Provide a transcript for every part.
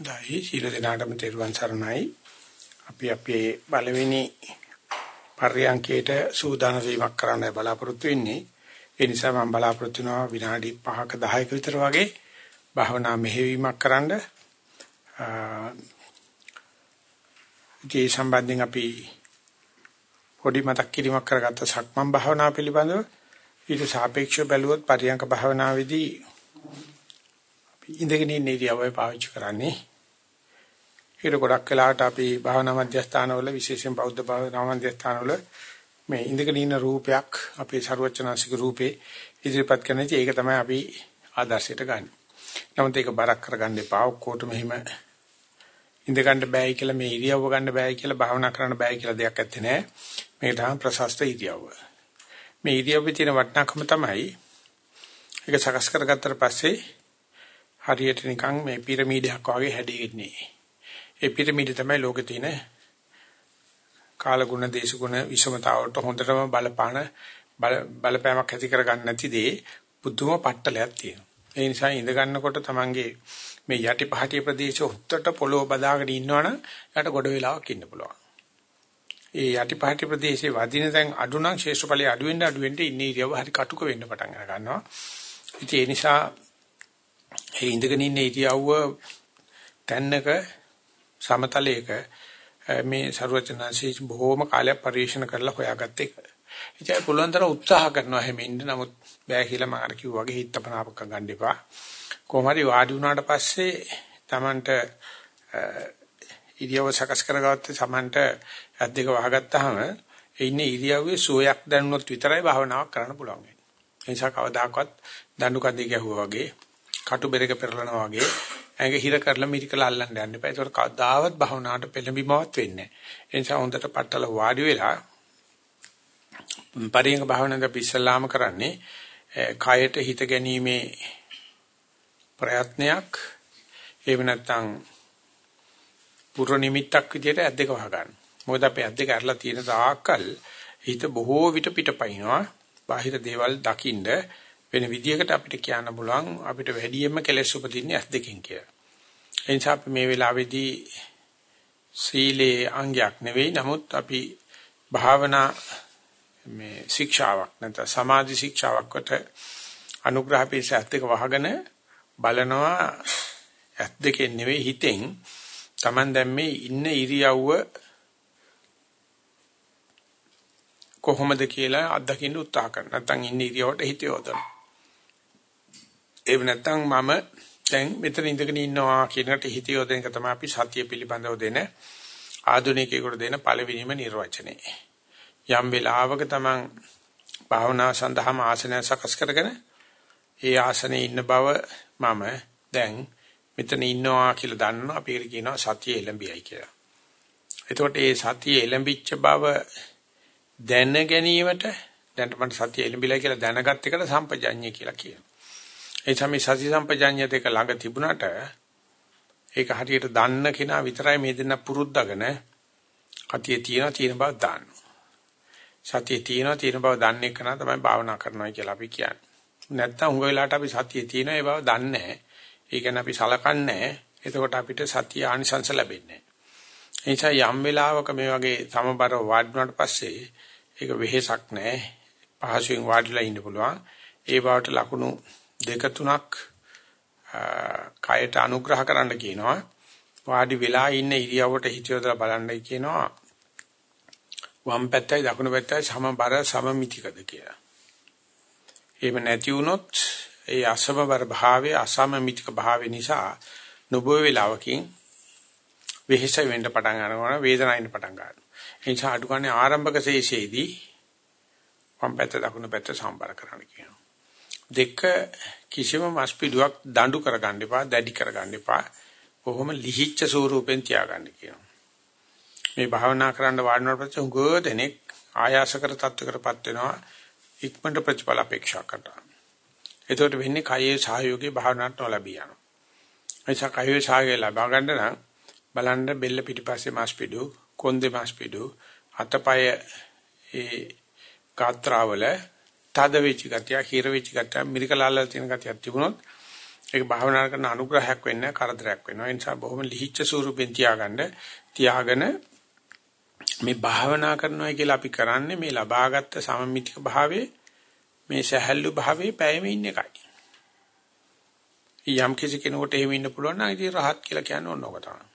දැයි සීල දනාටම තෙරුවන් සරණයි. අපි අපේ බලවෙනි පර්යංකයට සූදානම් වීමක් කරන්න බලාපොරොත්තු වෙන්නේ. ඒ නිසා මම බලාපොරොත්තු වෙනවා විනාඩි 5ක 10ක විතර වගේ භාවනා මෙහෙවීමක් කරන්න. ඒ සම්බන්ධයෙන් අපි පොඩි මතක් කිරීමක් කරගත්ත සක්මන් භාවනාව පිළිබඳව ඊට සාපේක්ෂව බැලුවොත් පරියංක භාවනාවේදී අපි ඉඳගෙන ඉන්න ඉරියව්වයි පාවිච්චි කරන්නේ. ඒක ගොඩක් වෙලාවට අපි භාවනා මධ්‍යස්ථානවල විශේෂයෙන් බෞද්ධ භාවනා මධ්‍යස්ථානවල මේ ඉඳගෙන ඉන්න රූපයක් අපේ ਸਰවචනාසික රූපේ ඉදිරිපත් කරන ඉතින් ඒක තමයි අපි ආදර්ශයට ගන්න. නමුත් ඒක බරක් කරගන්න එපා. ඔක්කොටම එහෙම ඉඳ ගන්න බෑයි කියලා මේ ඉරියව්ව ගන්න බෑයි කියලා භාවනා කරන්න බෑයි කියලා දෙයක් ඇත්තේ නෑ. මේක තමයි ප්‍රශස්ත ඉරියව්ව. මේ ඉරියව්වේ තියෙන වටිනාකම තමයි ඒක සකස් කරගත්තට පස්සේ හරියට නිකන් මේ පිරමීඩයක් වගේ හැදෙන්නේ. ඒ පිරමීඩ තමයි ලෝකේ තියෙන කාලගුණ දේශගුණ විෂමතාවට හොඳටම බලපාන බලපෑමක් ඇති කරගන්න නැති දේ බුදුම පට්ටලයක් තියෙනවා. ඒ නිසා ඉඳ ගන්නකොට තමන්ගේ මේ යටි පහටිය ප්‍රදේශ උත්තර පොළොව බදාගෙන ඉන්නවනම් යට ගොඩ වෙලාවක් ඉන්න පුළුවන්. ඒ යටි පහටිය ප්‍රදේශයේ වදින දැන් අඩු නම් ශේෂ්ඨඵලයේ අඩු වෙන්න අඩු වෙන්න ඉන්නේ ඉරියව හරි කටුක වෙන්න පටන් ගන්නවා. ඉතින් ඒ නිසා ඒ ඉඳගෙන ඉන්න ඉරියව්ව තැන්නක සමතලයක මේ ਸਰවචනාංශී බොහෝම කාලයක් පරිශන කරලා හොයාගත්ත එක. ඉතින් පුළුවන් තරම් උත්සාහ කරනවා හැම ඉන්න නමුත් බෑ කියලා මම අර කිව්වා වගේ හිතපනාපක ගන්න එපා. කොහොම හරි වාඩි වුණාට පස්සේ Tamanට ඉරියව සකස් කරගත්ත Tamanට ඇස් දෙක වහගත්තාම ඉන්නේ ඉරියව්වේ සුවයක් දැනුනොත් විතරයි භාවනාවක් කරන්න පුළුවන් වෙන්නේ. ඒ නිසා කවදාකවත් දඬු කඳේ ගැහුවා වගේ, කටු බෙරක පෙරලනවා වගේ ඇඟ හිර කරලා මිරිකලා අල්ලන්න යන්න එපා. ඒකට කවදාවත් භාවනාවට පෙළඹීමවත් වෙන්නේ නැහැ. ඒ නිසා හොඳට පట్టල වාඩි වෙලා පරියංග භාවනාවක පිස්සලාම කරන්නේ කයට හිත ගැනීමේ ප්‍රයත්නයක් එහෙම නැත්නම් පුර නිමිත්තක් විදිහට ඇද්දක වහ ගන්න. මොකද අපේ ඇද්දක ඇරලා තියෙන තාක්කල් හිත බොහෝ විට පිටපයින්නවා. බාහිර දේවල් දකින්න වෙන විදිහකට අපිට කියන්න පුළුවන් අපිට වැඩියෙන්ම කෙලෙස් උපදින්නේ ඇස් දෙකෙන් කියලා. ඒ නිසා අපි මේ වෙලාවේදී සීලේ අංගයක් නෙවෙයි නමුත් අපි භාවනා මේ ශික්ෂාවක් නැත්නම් සමාධි ශික්ෂාවක්කට අනුග්‍රහ පිළිස ඇස් දෙක වහගෙන බලනවා ඇස් දෙකෙන් නෙවෙයි හිතෙන් Taman දැන් මේ ඉන්න ඉරියව්ව කොහොමද කියලා අත්දකින්න උත්සාහ කරනවා. නැත්නම් ඉන්න ඉරියව්වට හිත යොදනවා. එහෙම නැත්නම් මම දැන් මෙතන ඉඳගෙන ඉන්නවා කියනකට හිත යොදන එක තමයි අපි සතිය පිළිබඳව දෙන ආධුනිකයෙකුට දෙන පළවෙනිම නිර්වචනය. යම් වෙලාවක තමන් භාවනා සඳහාම ආසනය සකස් කරගෙන ඒ ආසනයේ ඉන්න බව මම දැන් මෙතන ඉන්නවා කියලා දන්නවා අපි ඒකට කියනවා සතිය එළඹියයි කියලා. එතකොට ඒ සතිය එළඹිච්ච බව දැන ගැනීමට දැන් මට සතිය එළඹිලා කියලා දැනගත් එකට සම්පජඤ්ඤය කියලා කියනවා. ඒ තමයි සති සම්පජඤ්ඤය දෙක ළඟ තිබුණාට ඒක හරියට දන්න කෙනා විතරයි මේ දෙන්න පුරුද්දගෙන කතිය තියෙන තියෙන බව දානවා. සතිය තියෙන තියෙන බව දන්නේ කෙනා තමයි භාවනා කරනවා කියලා අපි කියන්නේ. නැත්තම් උඟ වෙලාවට අපි සතිය තියෙන ඒ බව දන්නේ නැහැ. ඒ කියන්නේ අපි සලකන්නේ නැහැ. එතකොට අපිට සතිය ආනිසංස ලැබෙන්නේ නැහැ. ඒ නිසා යම් වෙලාවක මේ වගේ සමබර වාඩිුණාට පස්සේ ඒක වෙහෙසක් නැහැ. පහසුවෙන් වාඩිලා ඉන්න පුළුවන්. ඒ බවට ලකුණු දෙක තුනක් කයට අනුග්‍රහ කරන්න කියනවා. වාඩි වෙලා ඉන්න ඉරියව්වට හිත යොදලා බලන්නයි කියනවා. වම් පැත්තයි දකුණු පැත්තයි සමබර සමමිතිකද කියලා. එහෙම නැති වුණොත් ඒ අසමබර භාවයේ අසමමිතික භාවය නිසා නොබෝ වේලාවකින් වෙහෙස වෙන්න පටන් ගන්නවා වේදනාවෙන් පටන් ගන්නවා. ඒ නිසා අඩු ගන්න ආරම්භක ශේෂයේදී වම් පැත්ත දකුණු පැත්ත සම්බර කරන්න කියනවා. දෙක කිසිම මස්පිඩුවක් දඬු කරගන්න එපා, දැඩි කරගන්න එපා. කොහොම ලිහිච්ඡ ස්වරූපෙන් තියාගන්න කියනවා. මේ භාවනා කරන්න වාඩිවෙනකොට පස්සේ උගෝ දෙනෙක් ආයාසකර තත්ත්වකටපත් වෙනවා ඉක්මනට ප්‍රතිඵල අපේක්ෂා කරනවා. එතකොට වෙන්නේ කයේ සහයෝගයේ භාවනාවට නොලැබී යනවා. එනිසා කයේ සහයෝගය ලබා ගන්න නම් බලන්න බෙල්ල පිටිපස්සේ මාස්පිඩු, කොන්දේ මාස්පිඩු, අතපය ඒ ගාත්‍රාවල තද වෙච්ච ගතිය, හිර වෙච්ච ගතිය, මිරිකලාල තියෙන ගතියක් තිබුණොත් ඒක භාවනා කරන අනුග්‍රහයක් වෙන්නේ කරදරයක් වෙනවා. ඒ නිසා බොහොම ලිහිච්ඡ ස්වරූපෙන් තියාගන්න තියාගෙන මේ භාවනා කරනවා කියලා අපි කරන්නේ මේ ලබාගත් සමමිතික භාවයේ මේ සහැල්ලු භාවයේ පැයම ඉන්න එකයි. යම් කිසි කෙනෙකුට එහෙම ඉන්න පුළුවන් නම් ඉතින් රහත් කියලා කියන්නේ ඕනෝක තමයි.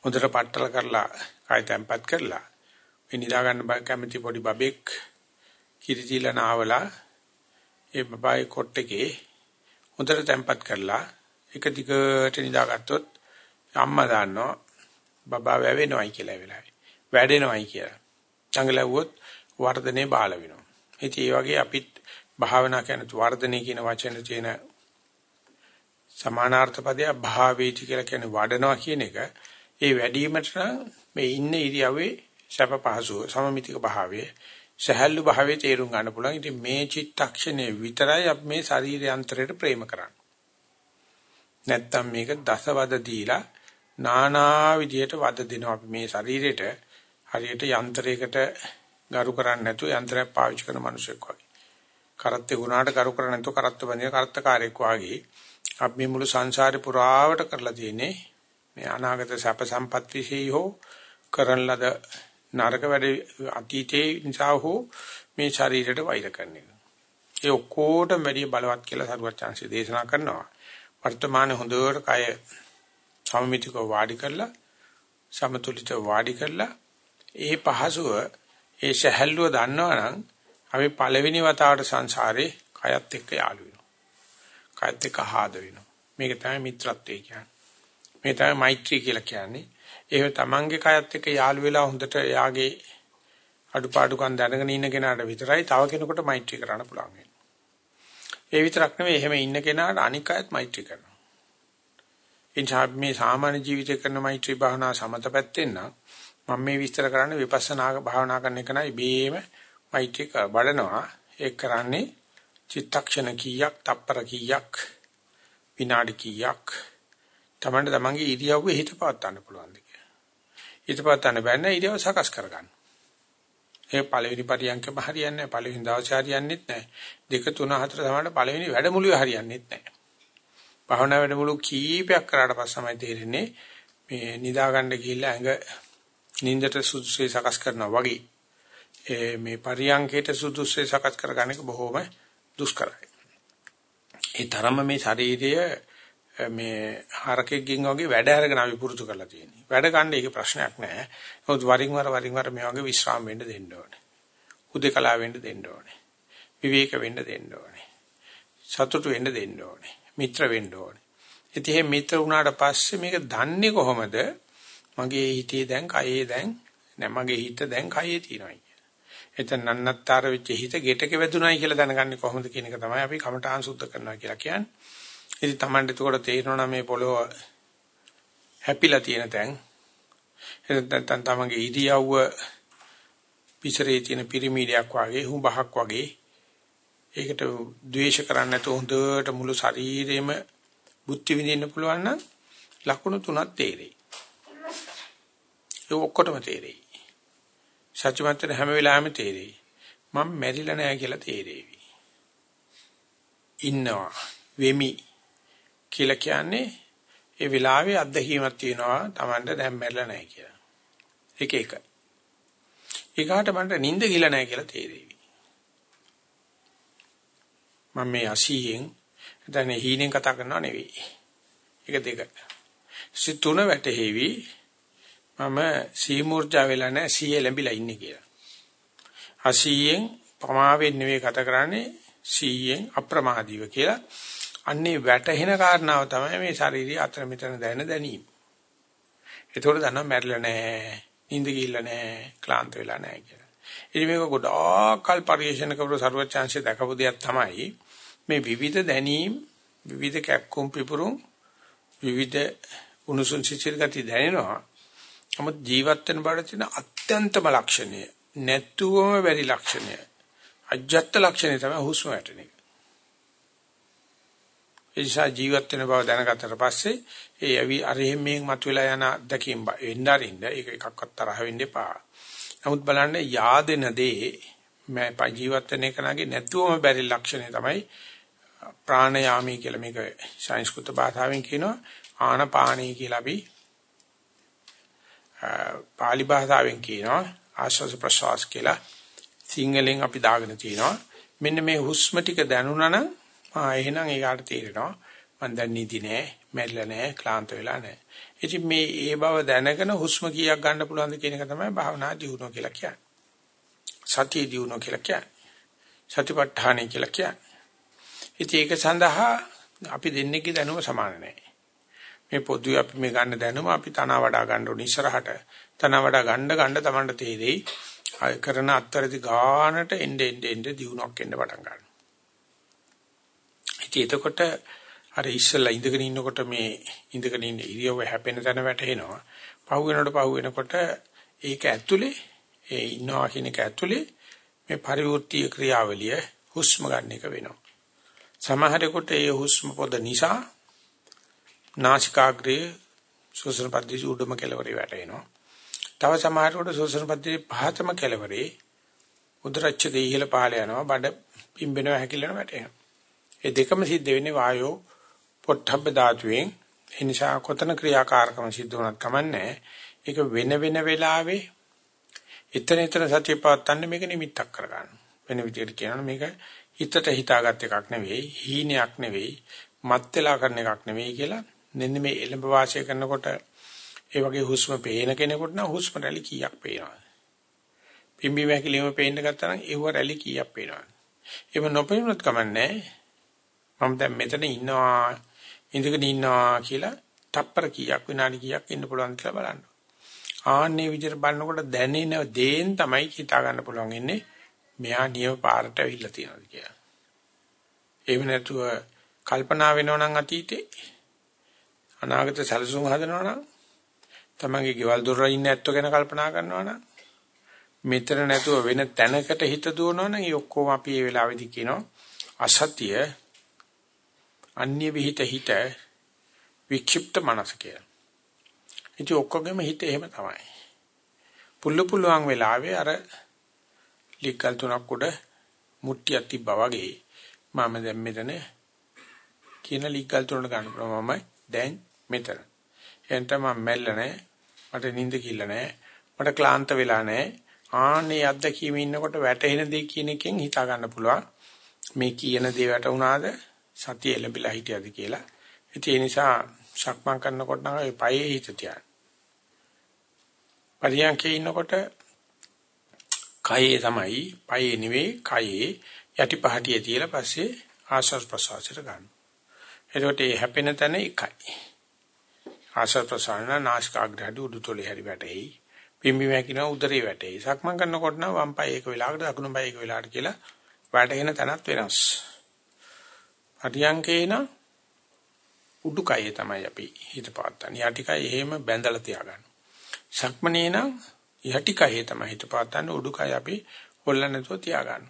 හොඳට පట్టල කරලා කාය තැම්පත් කරලා මේ නිදා ගන්න කැමති පොඩි බබෙක් කිරිතිල නාවලා ඒ බබායි කොට්ටේ හොඳට තැම්පත් කරලා එක දිගට නිදාගත්තොත් අම්මා දාන්නවා බබා වැවෙනවයි කියලා වෙලාවේ. වැඩෙනවයි කියලා. චංගලවුවොත් වර්ධනේ බාල වෙනවා. ඉතින් ඒ වගේ අපිත් භාවනා කියන වර්ධනේ කියන වචන තියෙන සමානාර්ථ පදය භාවේති කියලා කියන්නේ වඩනවා කියන එක. ඒ වැඩිවීමට මේ ඉන්න ඉරියව්වේ සැප පහසුව සමමිතික භාවයේ සහැල්ලු භාවයේ තේරුම් ගන්න පුළුවන්. ඉතින් මේ චිත්තක්ෂණය විතරයි අපි මේ ශරීර යන්ත්‍රයට ප්‍රේම කරන්නේ. නැත්තම් මේක දසවද දීලා නානා විදියට වද දෙනවා අපි මේ ශරීරෙට හරියට යන්ත්‍රයකට ගරු කරන්නේ නැතුව යන්ත්‍රයක් පාවිච්චි කරන මිනිසෙක් වගේ. කරත්තේ ගුණාට ගරු කරන්නේ නැතුව කරත්ත බඳින කරත්තකාරයෙක් වගේ අපි මේ මුළු සංසාරේ පුරාවට කරලා තියෙන්නේ මේ අනාගත සැප සම්පත් විශ්ේ හෝ කරන ලද නරක වැඩ අතීතේ නිසා හෝ මේ ශරීරයට වෛර කරන එක. ඒ ඔක්කොටම වැඩි බලවත් කියලා සරුවත් chance දේශනා කරනවා. වර්තමානයේ හොඳට කය සමමිතිකව වාඩි කරලා සමතුලිතව වාඩි කරලා ඒ පහසුව ඒ සැහැල්ලුව දන්නවනම් අපි පළවෙනි වතාවට සංසාරේ කයත් එක්ක යාළු වෙනවා. කයත් එක්ක ආහද වෙනවා. මේක තමයි මිත්‍රත්වය කියන්නේ. මේ තමයි මෛත්‍රී කියලා කියන්නේ. එහෙම තමන්ගේ කයත් එක්ක යාළු වෙලා හොඳට යාගේ අඩුපාඩුකම් දැනගෙන ඉන්න කෙනාට විතරයි තව කෙනෙකුට මෛත්‍රී කරන්න පුළුවන් වෙන්නේ. ඒ විතරක් නෙවෙයි එහෙම ඉන්න කෙනාට අනික් අයත් මෛත්‍රී කරනවා. එනිසා මේ සාමාන්‍ය ජීවිතේ කරන මෛත්‍රී භාවනා සමතපැත්තෙන් නම් මම මේ විස්තර කරන්නේ විපස්සනා භාවනා කරන එක නයි බේම මෛත්‍රී කර බඩනවා. ඒක කරන්නේ චිත්තක්ෂණ කීයක්, තප්පර කීයක්, විනාඩි කීයක් තමන්ට තමන්ගේ ඉරියව්වේ හිත පවත් ගන්න පුළුවන් දෙක. හිත පවත් ගන්න බැන්න ඉරියව් සකස් කරගන්න. ඒ පළවෙනි පරියන්කම හරියන්නේ නැහැ. පළවෙනි දවසේ හරියන්නේත් නැහැ. දෙක තුන හතර තමයි පළවෙනි වැඩමුළුවේ හරියන්නේත් නැහැ. භාවනා වැඩමුළු කීපයක් කරාට පස්සේ තමයි තේරෙන්නේ මේ නිදා ගන්න ගිහිල්ලා ඇඟ නින්දට සුදුසේ සකස් කරනවා වගේ. ඒ මේ පරියන්කේට සුදුසේ සකස් කරගන්න එක බොහොම දුෂ්කරයි. ඒ තරම මේ ශරීරය මේ හරකෙක්ගෙන් වගේ වැඩ අරගෙන අපි පුරුදු කරලා තියෙනවා. වැඩ ගන්න ඒක ප්‍රශ්නයක් නෑ. නමුත් වරින් වර වරින් වර මේ වගේ විශ්‍රාම වෙන්න දෙන්න ඕනේ. හුදේකලා වෙන්න දෙන්න ඕනේ. විවේක වෙන්න දෙන්න ඕනේ. සතුටු වෙන්න දෙන්න ඕනේ. මිත්‍ර වෙන්න ඕනේ. ඉතින් මේ මිත්‍ර වුණාට පස්සේ මේක දන්නේ කොහොමද? මගේ හිතේ දැන් කයේ දැන් නෑ මගේ හිත දැන් කයේ තියෙනවා කියලා. එතන නන්නත්තර වෙච්ච හිත ගෙටක වැදුනායි කියලා දැනගන්නේ කොහොමද කියන එක තමයි අපි කමඨාන් සුද්ධ කරනවා කියලා කියන්නේ. ඉතින් Tamanට එතකොට තේරෙනවා මේ පොළොව හැපිලා තියෙන තැන් එතෙන් තමන්ගේ ඉරියව්ව පිසරේ තියෙන පිරමීඩයක් වගේ හුඹහක් වගේ ඒකට ද්වේෂ කරන්නේ නැතුව හොඳට මුළු ශරීරෙම බුද්ධි විඳින්න පුළුවන් නම් ලකුණු තුනක් තේරෙයි. ඒ ඔක්කොටම තේරෙයි. සත්‍යමත්ත හැම වෙලාවෙම තේරෙයි. මම මැරිලා නැහැ කියලා තේරෙවි. ඉන්නවා වෙමි කියලා කියන්නේ ඒ වෙලාවේ අත්දැකීමක් තියෙනවා Tamanට දැන් මැරෙලා නැහැ කියලා. ඒක එක. ඒකට මන්ට නිින්ද ගිල නැහැ කියලා තේරෙවි. මම මේ 80න් දැන් හීනෙන් කතා කරනව නෙවෙයි. ඒක දෙක. සිත තුන වැටෙහිවි මම සීමූර්ජා වෙලා නැහැ සීයේ ලැබිලා ඉන්නේ කියලා. 80න් පමාවෙන් නෙවෙයි කතා කරන්නේ 100න් අප්‍රමාදීව කියලා අන්නේ වැටහෙන කාරණාව තමයි මේ ශාරීරික අතර මෙතන දැනෙන දැනීම. ඒතකොට දන්නවා මැරිලා නැහැ, නිින්ද ගිහිල්ලා නැහැ, ක්ලාන්ත වෙලා නැහැ කියලා. ඉතින් මේක ගොඩාක් කල් පරිශන කරපු ਸਰවචාන්සිය දක්වපු දෙයක් තමයි මේ විවිධ දැනීම්, විවිධ කැක්කුම් පිපුරුම්, විවිධ උණුසුම් සිසිල් ගති දැනෙනවා. නමුත් ජීවත් වෙන බඩ තියෙන අත්‍යන්තම ලක්ෂණය, නැත්තුවම බැරි ලක්ෂණය, අජත්ත ලක්ෂණය තමයි හුස්ම වැටෙන එක. ඒ නිසා ජීවත් වෙන බව දැනගත්තට පස්සේ ඒ ඇවි අරෙහිම මේ මතුවලා යන අත්දැකීම් වෙන්න අරින්න. ඒක එකක්වත් තරහ වෙන්න එපා. නමුත් බලන්න yaadena දේ මම ජීවත් වෙන එක නගේ නැතුවම බැරි ලක්ෂණය තමයි ප්‍රාණයාමී කියලා මේක සංස්කෘත භාෂාවෙන් කියනවා. ආනපානී කියලා අපි පාලි භාෂාවෙන් කියනවා. ආශ්වාස ප්‍රශ්වාස කියලා සිංහලෙන් අපි දාගෙන තිනවා මෙන්න මේ හුස්ම ටික දැනුණා නම් ආ එහෙනම් ඒකට තේරෙනවා. මම දැන් නිදි නෑ මැරිලා නෑ ක්ලාන්ත වෙලා නෑ. ඉතින් මේ ඒ බව දැනගෙන හුස්ම කීයක් ගන්න පුළුවන්ද කියන එක තමයි භාවනා දියුණුව කියලා කියන්නේ. සතිය දියුණුව කියලා කියන්නේ. සතිපට්ඨානයි කියලා කියන්නේ. ඉතින් ඒක සඳහා අපි දෙන්නේගේ දැනුම සමාන නෑ. මේ පොදුවේ අපි මේ ගන්න දැනුම අපි තන වඩා ගන්න ඕන ඉස්සරහට. තන වඩා ගන්න ගන්න තමන්ට තේරෙයි. කරන අත්තරදි ගානට එnde ende ende දිනුවක් එන්න පටන් ගන්නවා. ඉතින් එතකොට අර ඉස්සෙල්ලා ඉඳගෙන ඉන්නකොට මේ ඉඳගෙන ඉන්න ඉරියව්ව හැපෙන තැන වැටෙනවා. පහු වෙනකොට පහු වෙනකොට ඒක ඇතුලේ ඒ ඉන්නවා කියන එක ඇතුලේ මේ පරිවෘත්තීය ක්‍රියාවලිය හුස්ම ගන්න එක වෙනවා. සමහරෙකුට ඒ හුස්ම පොද නිසා නාසිකාග්‍රයේ ශ්වසන පද්ධතිය උඩම කෙළවරේ වැටෙනවා. තව සමහරකට ශ්වසන පද්ධතියේ පහතම කෙළවරේ උදරච්ඡ දෙය ඉහළ පහළ යනවා. බඩ පිම්බෙනවා හැකිලෙනවා වැටෙනවා. ඒ දෙකම සිද්ධ වෙන්නේ වායෝ පොට්ටබ්බ ධාතුවෙන්. ඒ නිසා කොතන ක්‍රියාකාරකම සිද්ධ වුණත් කමන්නේ. ඒක වෙන වෙන වෙලාවේ එතන එතන සතිය පවත්තන්නේ මේක නිමිත්තක් කරගන්න. වෙන විදිහට කියනවා මේක හිතට හිතාගත් එකක් නෙවෙයි, හීනයක් නෙවෙයි, මත් වෙලා කරන එකක් නෙවෙයි කියලා මෙන්න මේ එළඹ වාසය කරනකොට ඒ වගේ හුස්ම පේන කෙනෙකුට නම් හුස්ම රැලි කීයක් පේනවද? පිම්බි වැකිලිම පේන්න ගත්තා නම් ඒව රැලි කීයක් පේනවද? එහෙම නොපෙනුනත් කමන්නේ මම දැන් මෙතන ඉන්නවා ඉඳගෙන ඉන්නවා කියලා තප්පර කීයක් විනාඩි කීයක් ඉන්න පුළුවන් කියලා බලන්න. ආන්නේ විදිහට බලනකොට දැනෙන දේෙන් තමයි හිතා ගන්න පුළුවන් ඉන්නේ මෙයා නියම පාරට ඇවිල්ලා තියෙනවද කියලා. එහෙම නැතුව කල්පනා වෙනව නම් අතීතේ අනාගත සැලසුම් හදනවා නම් තමන්ගේ ගෙවල් දොර ඉන්න ඇත්තෝ ගැන කල්පනා කරනවා නම් මෙතන නැතුව වෙන තැනකට හිත දුවනවා නම් ඒ ඔක්කොම අපි මේ වෙලාවේදී කියනවා අසත්‍ය අන්‍ය විහිිත හිත වික්ෂිප්ත මනස කියලා. ඉතින් ඔක්කොගෙම හිත එහෙම තමයි. පුල්ල පුලුවන් වෙලාවේ අර ලිකල් තුනක් උඩ මුට්ටියක් තිබ්බා වගේ මම දැන් මෙතන කියන ලිකල් තුනට ගන්න පුළුවන් මම දැන් මෙතන. එතන මම මැල්ල නැහැ. මට නිින්ද කිල්ල නැහැ. මට ක්ලාන්ත වෙලා නැහැ. ආන්නේ අත්දැකීමේ ඉන්නකොට වැටෙන දේ කියන එකෙන් හිතා ගන්න පුළුවන්. මේ කියන දේ වැටුණාද සතිය එළඹිලා හිටියද කියලා. ඒ නිසා සක්මන් කරනකොට නම් ඒ පයේ හිත තියන්න. පරියන්කේ ඉන්නකොට කයේ තමයි පයේ නෙවෙයි කයේ යටිපහටියේ තියලා පස්සේ ආශ්වාස ප්‍රශ්වාසයට ගන්න. එතකොට මේ හැපෙන තැන එකයි. ආශ්වාස ප්‍රශ්වාසන නාසිකාග්‍රහදී උඩුතොලේ හැරි වැටෙයි. පිම්බි මැකින උදරේ වැටෙයි. සක්මන් කරනකොට නම් වම් පාය එක වෙලාවකට දකුණු පාය එක වෙලාවකට කියලා වැටෙන තැනත් වෙනස්. අටියංකේන උඩුකය තමයි අපි හිත පාත්තන්නේ. යටිකය එහෙම බැඳලා තියාගන්න. සක්මනේ නම් යටිකය තමයි හිත පාත්තන්නේ. උඩුකය අපි හොල්ලන්න නැතුව තියාගන්න.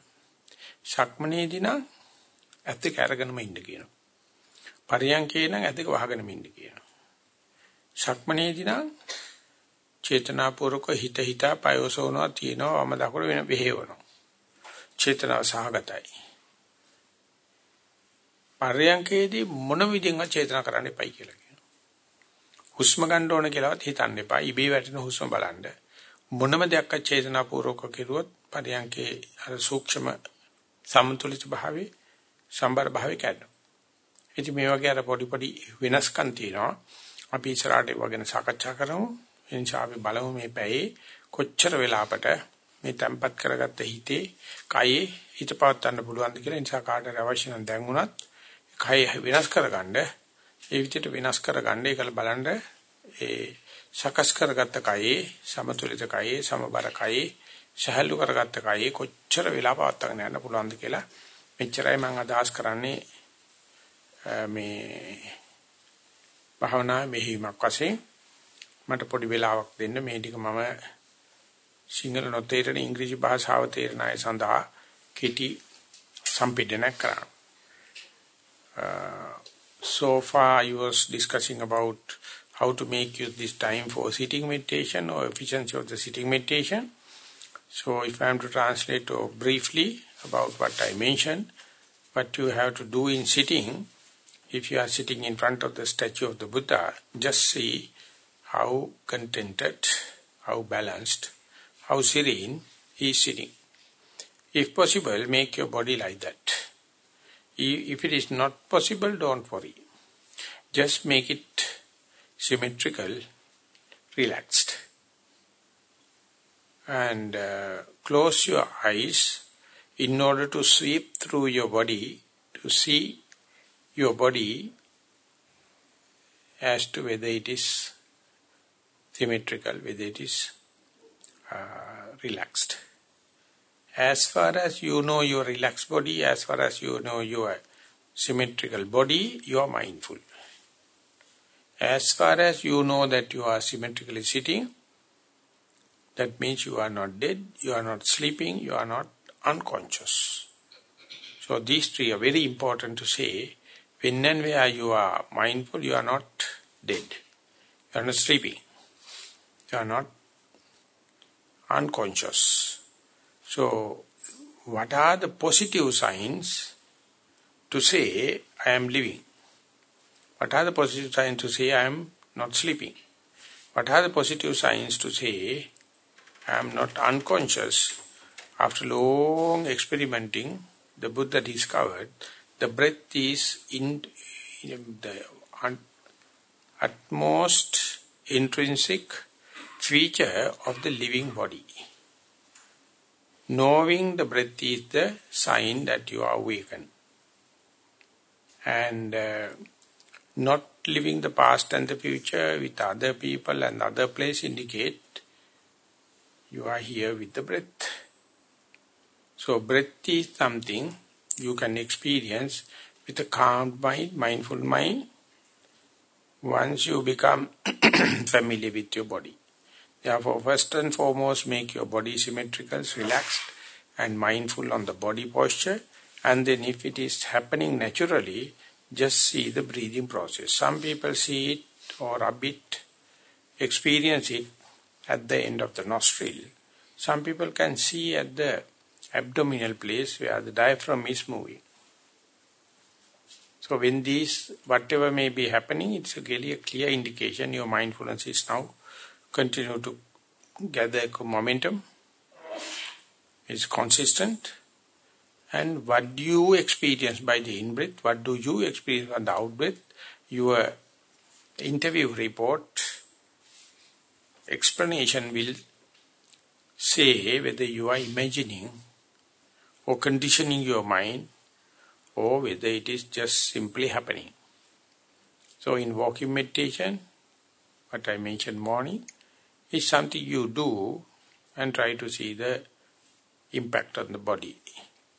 සක්මනේදී නම් ඇත්ත කැරගෙනම ඉන්න කියනවා. පරියංකේ නම් ඇදක වහගෙන ඉන්න කියනවා. ශක්මනේදී නම් චේතනාපූර්වක හිත හිතා පයෝසෝනවා තියෙනවා වම දකුණ වෙන බෙහෙවනවා. චේතනාව සහගතයි. පරියංකේදී මොන විදිහෙන්වත් චේතනා කරන්න එපයි කියලා කියනවා. හුස්ම ගන්න ඕන කියලාවත් හිතන්න එපා. ඉබේ වැටෙන හුස්ම බලන්න. මොනම දෙයක් චේතනාපූර්වක කෙරුවොත් පරියංකේ අර සූක්ෂම සමතුලිත භාවයේ සම්බර භාවයේ කැඩෙනවා. ඉතින් මේ වගේ අර පොඩි පොඩි වෙනස්කම් තියෙනවා. අපි ඉස්සරහට ඒව ගැන සාකච්ඡා කරමු. එනිසා අපි බලමු මේ පැයේ කොච්චර වෙලාවකට මේ තැම්පත් කරගත්ත හිතේ කයේ හිත පවත්වන්න පුළුවන්ද කියලා. නිසා කාටට අවශ්‍ය නම් දැන් උනත් කය වෙනස් කරගන්න ඒ විදිහට වෙනස් කරගන්න ඒකල බලන්න ඒ සකස් කරගත්ත කයේ සමතුලිත කයේ සමබර කයේ සහැල්ලු කරගත්ත කයේ කොච්චර වෙලා පවත්වාගෙන යන්න පුළුවන්ද කියලා මෙච්චරයි මම අදහස් කරන්නේ මේ භාවනා මෙහිමක් වශයෙන් මට පොඩි වෙලාවක් දෙන්න මේ ටික මම සිංහල නොතේරෙන ඉංග්‍රීසි භාෂාව තේරෙන අය සඳහා කෙටි සම්පීඩනයක් කරා. Uh, so far I was discussing about how to make use this time for sitting meditation or efficiency of the sitting meditation. So if I am to translate or briefly about what I mentioned, what you have to do in sitting, if you are sitting in front of the statue of the Buddha, just see how contented, how balanced, how serene he is sitting. If possible, make your body like that. If it is not possible, don't worry. Just make it symmetrical, relaxed. And uh, close your eyes in order to sweep through your body, to see your body as to whether it is symmetrical, whether it is uh, relaxed. As far as you know your relaxed body, as far as you know your symmetrical body, you are mindful. As far as you know that you are symmetrically sitting, that means you are not dead, you are not sleeping, you are not unconscious. So these three are very important to say. When and where you are mindful, you are not dead. You are not sleeping. You are not unconscious. So, what are the positive signs to say I am living? What are the positive signs to say I am not sleeping? What are the positive signs to say I am not unconscious? After long experimenting, the Buddha discovered the breath is in, in the utmost intrinsic feature of the living body. Knowing the breath is the sign that you are awakened. And uh, not living the past and the future with other people and other place indicate you are here with the breath. So breath is something you can experience with a calm mind, mindful mind, once you become familiar with your body. Therefore, first and foremost, make your body symmetrical, relaxed, and mindful on the body posture. And then if it is happening naturally, just see the breathing process. Some people see it or a bit, experience it at the end of the nostril. Some people can see at the abdominal place where the diaphragm is moving. So when these, whatever may be happening, it's really a clear indication your mindfulness is now continue to gather momentum, is consistent, and what do you experience by the in-breath, what do you experience on the out-breath, your interview report, explanation will say whether you are imagining or conditioning your mind or whether it is just simply happening. So in walking meditation, what I mentioned morning, is something you do and try to see the impact on the body,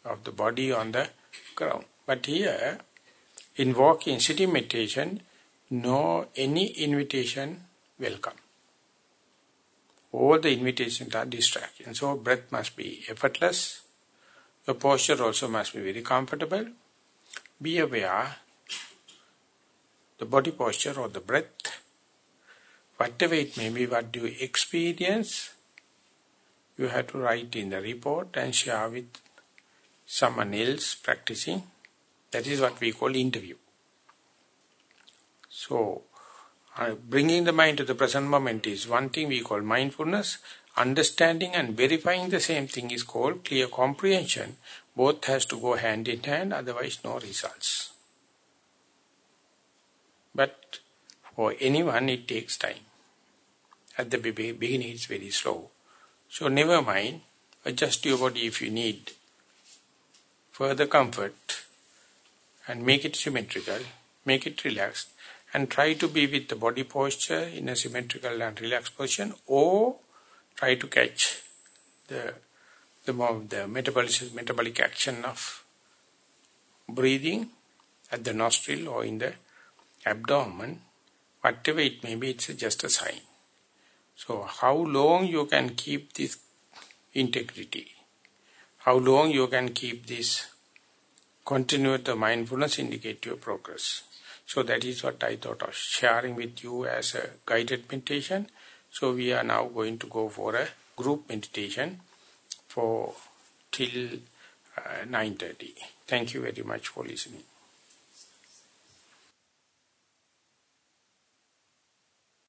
of the body on the ground. But here, in walking, sitting meditation, no any invitation welcome. All the invitations are distractions. So breath must be effortless. Your posture also must be very comfortable. Be aware the body posture or the breath whatever it may be, what you experience, you have to write in the report and share with someone else practicing. That is what we call interview. So, uh, bringing the mind to the present moment is one thing we call mindfulness. Understanding and verifying the same thing is called clear comprehension. Both has to go hand in hand, otherwise no results. But for anyone it takes time. At the beginning it's very slow. So never mind, adjust your body if you need further comfort and make it symmetrical, make it relaxed and try to be with the body posture in a symmetrical and relaxed position or try to catch the the, the metabolic, metabolic action of breathing at the nostril or in the abdomen, whatever it may be, it's just a sign. So how long you can keep this integrity? How long you can keep this continue the mindfulness indicate your progress. So that is what I thought of sharing with you as a guided meditation. So we are now going to go for a group meditation for till uh, 9.30. Thank you very much for listening.